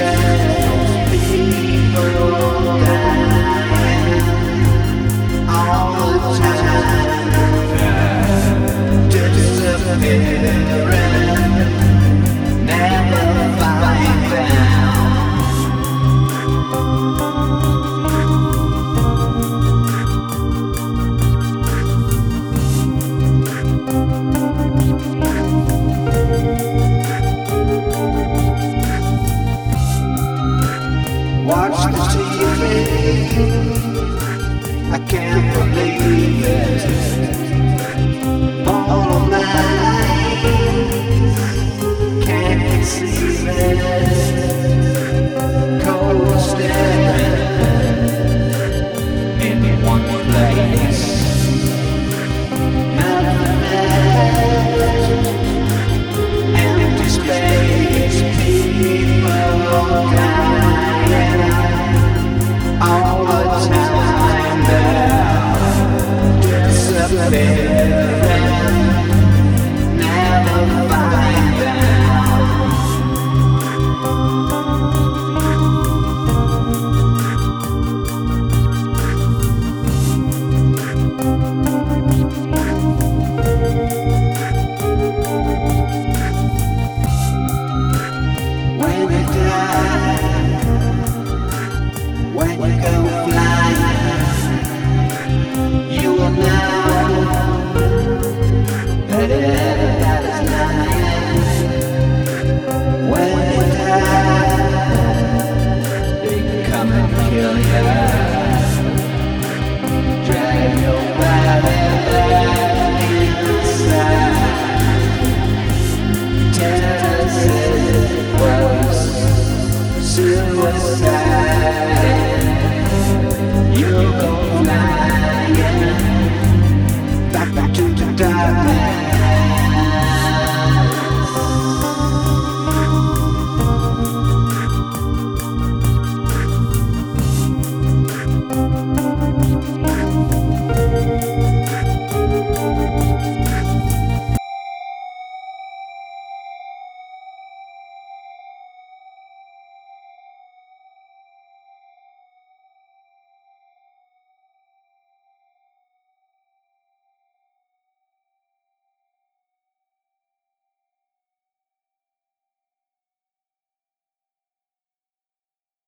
said Yeah.